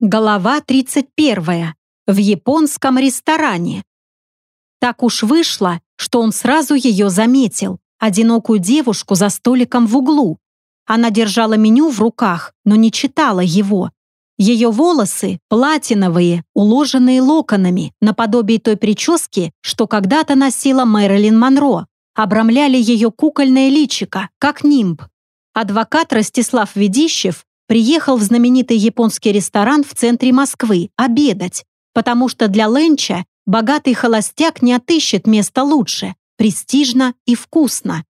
Голова 31. В японском ресторане. Так уж вышло, что он сразу ее заметил, одинокую девушку за столиком в углу. Она держала меню в руках, но не читала его. Ее волосы, платиновые, уложенные локонами, наподобие той прически, что когда-то носила Мэрилин Монро, обрамляли ее кукольное личико, как нимб. Адвокат Ростислав Ведищев приехал в знаменитый японский ресторан в центре Москвы обедать, потому что для Ленча богатый холостяк не отыщет место лучше, престижно и вкусно.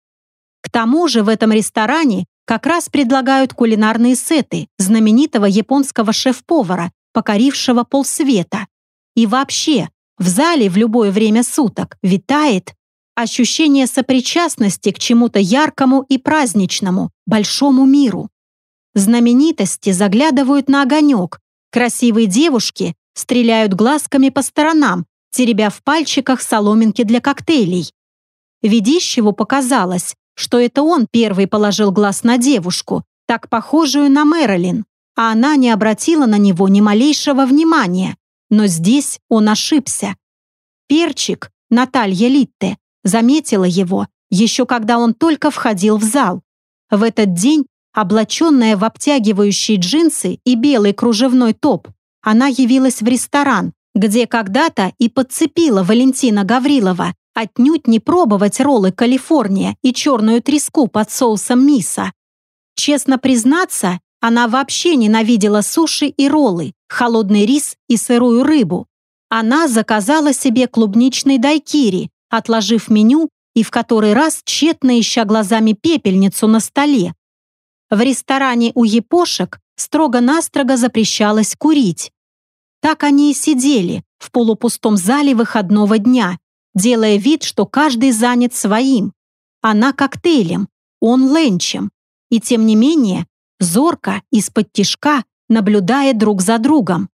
К тому же в этом ресторане как раз предлагают кулинарные сеты знаменитого японского шеф-повара, покорившего полсвета. И вообще, в зале в любое время суток витает ощущение сопричастности к чему-то яркому и праздничному, большому миру. Знаменитости заглядывают на огонек. Красивые девушки стреляют глазками по сторонам, теребя в пальчиках соломинки для коктейлей. Ведищеву показалось, что это он первый положил глаз на девушку, так похожую на Мэрилин, а она не обратила на него ни малейшего внимания. Но здесь он ошибся. Перчик, Наталья Литте, заметила его, еще когда он только входил в зал. В этот день Облаченная в обтягивающие джинсы и белый кружевной топ, она явилась в ресторан, где когда-то и подцепила Валентина Гаврилова отнюдь не пробовать роллы Калифорния и черную треску под соусом миса. Честно признаться, она вообще ненавидела суши и роллы, холодный рис и сырую рыбу. Она заказала себе клубничный дайкири, отложив меню и в который раз тщетно ища глазами пепельницу на столе, в ресторане у япошек строго-настрого запрещалось курить. Так они и сидели в полупустом зале выходного дня, делая вид, что каждый занят своим. Она коктейлем, он ленчем. И тем не менее, зорко, из-под тишка, наблюдая друг за другом.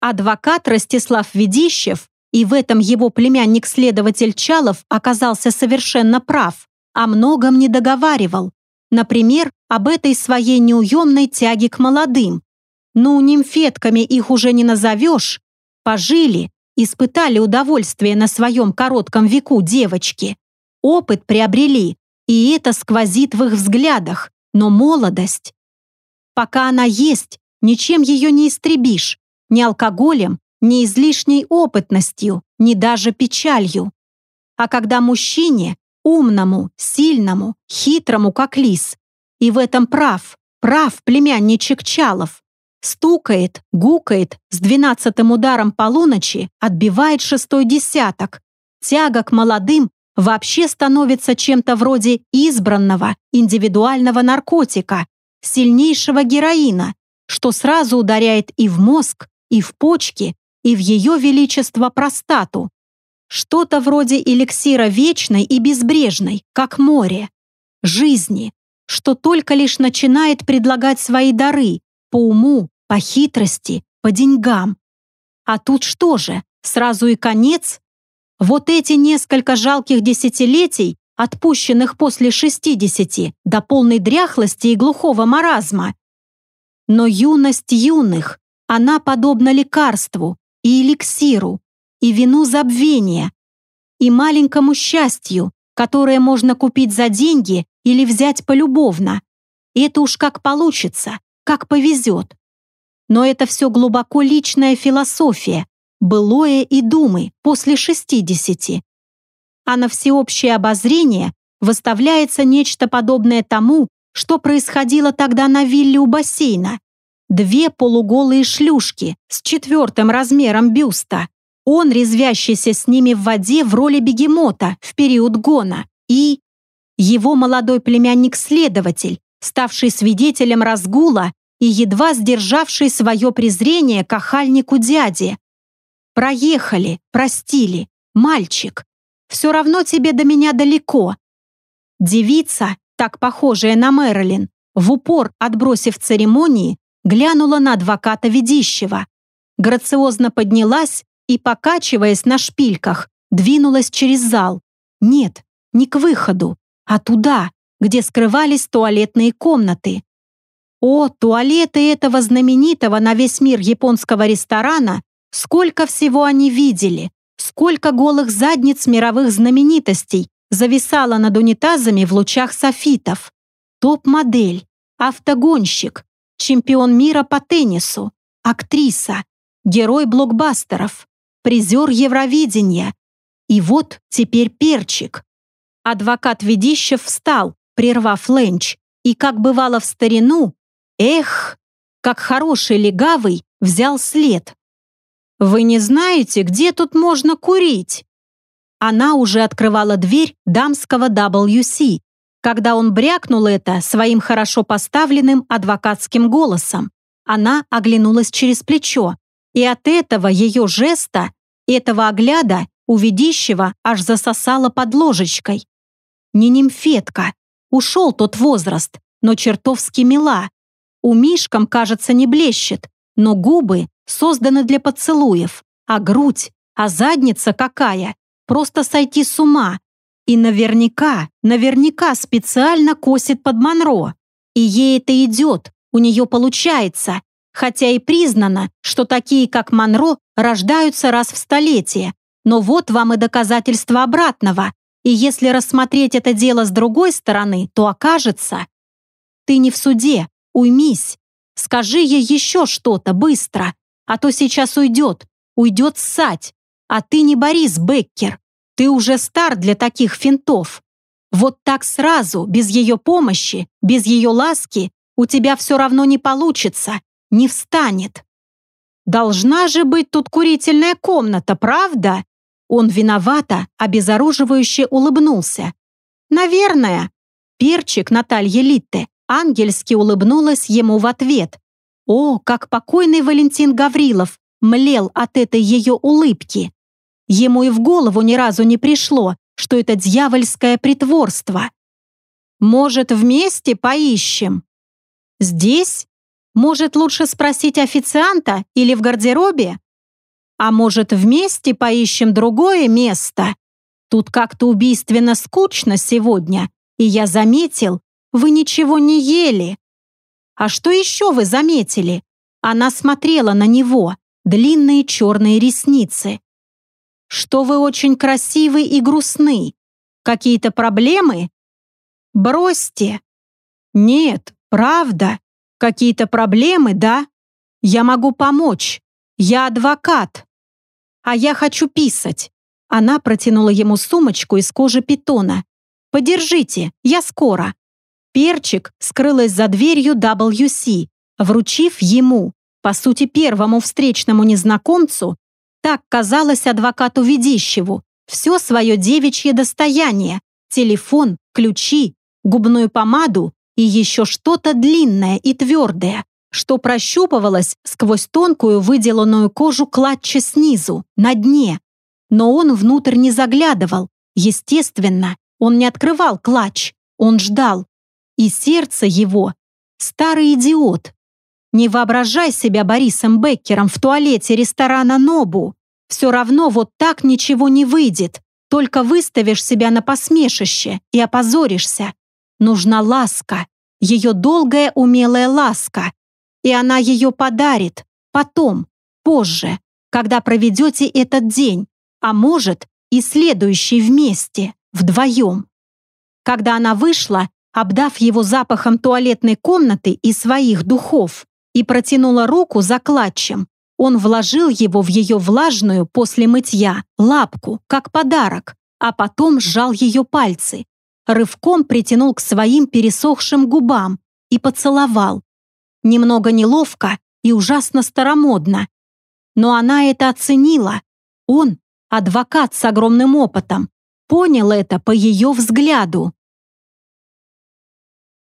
Адвокат Ростислав Ведищев, и в этом его племянник-следователь Чалов оказался совершенно прав, о многом не договаривал. Например, об этой своей неуемной тяге к молодым. Ну, нимфетками их уже не назовешь. Пожили, испытали удовольствие на своем коротком веку девочки. Опыт приобрели, и это сквозит в их взглядах. Но молодость... Пока она есть, ничем ее не истребишь. Ни алкоголем, ни излишней опытностью, ни даже печалью. А когда мужчине, умному, сильному, хитрому, как лис. И в этом прав, прав племянничек Чалов. Стукает, гукает, с двенадцатым ударом полуночи отбивает шестой десяток. Тяга к молодым вообще становится чем-то вроде избранного, индивидуального наркотика, сильнейшего героина, что сразу ударяет и в мозг, и в почки, и в ее величество простату. Что-то вроде эликсира вечной и безбрежной, как море. Жизни, что только лишь начинает предлагать свои дары по уму, по хитрости, по деньгам. А тут что же, сразу и конец? Вот эти несколько жалких десятилетий, отпущенных после 60 до полной дряхлости и глухого маразма. Но юность юных, она подобна лекарству и эликсиру, и вину забвения, и маленькому счастью, которое можно купить за деньги или взять полюбовно. это уж как получится, как повезет. Но это все глубоко личная философия, былое и думы после 60. А на всеобщее обозрение выставляется нечто подобное тому, что происходило тогда на вилле у бассейна. Две полуголые шлюшки с четвертым размером бюста, он, резвящийся с ними в воде в роли бегемота в период гона, и его молодой племянник-следователь, ставший свидетелем разгула и едва сдержавший свое презрение к охальнику дяди. «Проехали, простили, мальчик. Все равно тебе до меня далеко». Девица, так похожая на Мэрилин, в упор отбросив церемонии, глянула на адвоката Ведищева. Грациозно поднялась и, покачиваясь на шпильках, двинулась через зал. Нет, не к выходу, а туда, где скрывались туалетные комнаты. О, туалеты этого знаменитого на весь мир японского ресторана, сколько всего они видели, сколько голых задниц мировых знаменитостей зависало над унитазами в лучах софитов. Топ-модель, автогонщик, чемпион мира по теннису, актриса, герой блокбастеров, призер Евровидения. И вот теперь перчик. Адвокат Ведищев встал, прервав ленч, и, как бывало в старину, эх, как хороший легавый, взял след. «Вы не знаете, где тут можно курить?» Она уже открывала дверь дамского WC, когда он брякнул это своим хорошо поставленным адвокатским голосом. Она оглянулась через плечо, и от этого ее жеста, этого огляда, увидящего, аж засосала под ложечкой. Не нимфетка, ушел тот возраст, но чертовски мила. У Мишкам, кажется, не блещет, но губы созданы для поцелуев, а грудь, а задница какая, просто сойти с ума. И наверняка, наверняка специально косит под Монро. И ей это идет, у нее получается, хотя и признано, что такие, как Монро, рождаются раз в столетие. Но вот вам и доказательство обратного. И если рассмотреть это дело с другой стороны, то окажется... Ты не в суде, уймись. Скажи ей еще что-то быстро, а то сейчас уйдет, уйдет ссать. А ты не Борис Беккер, ты уже стар для таких финтов. Вот так сразу, без ее помощи, без ее ласки, у тебя все равно не получится, не встанет. Должна же быть тут курительная комната, правда? Он виновато, обезоруживающе улыбнулся. «Наверное». Перчик Наталья Литте ангельски улыбнулась ему в ответ. О, как покойный Валентин Гаврилов млел от этой ее улыбки. Ему и в голову ни разу не пришло, что это дьявольское притворство. «Может, вместе поищем?» «Здесь? Может, лучше спросить официанта или в гардеробе?» А может, вместе поищем другое место? Тут как-то убийственно скучно сегодня, и я заметил, вы ничего не ели. А что еще вы заметили? Она смотрела на него, длинные черные ресницы. Что вы очень красивы и грустны. Какие-то проблемы? Бросьте. Нет, правда. Какие-то проблемы, да? Я могу помочь. Я адвокат а я хочу писать». Она протянула ему сумочку из кожи питона. «Подержите, я скоро». Перчик скрылась за дверью WC, вручив ему, по сути первому встречному незнакомцу, так казалось адвокату Ведищеву, все свое девичье достояние, телефон, ключи, губную помаду и еще что-то длинное и твердое, что прощупывалось сквозь тонкую выделанную кожу клатча снизу, на дне. Но он внутрь не заглядывал. Естественно, он не открывал клатч, он ждал. И сердце его — старый идиот. Не воображай себя Борисом Беккером в туалете ресторана «Нобу». Все равно вот так ничего не выйдет. Только выставишь себя на посмешище и опозоришься. Нужна ласка, ее долгая умелая ласка, и она ее подарит потом, позже, когда проведете этот день, а может и следующий вместе, вдвоем. Когда она вышла, обдав его запахом туалетной комнаты и своих духов, и протянула руку за клатчем, он вложил его в ее влажную после мытья лапку, как подарок, а потом сжал ее пальцы, рывком притянул к своим пересохшим губам и поцеловал, Немного неловко и ужасно старомодно. Но она это оценила. Он, адвокат с огромным опытом, понял это по ее взгляду.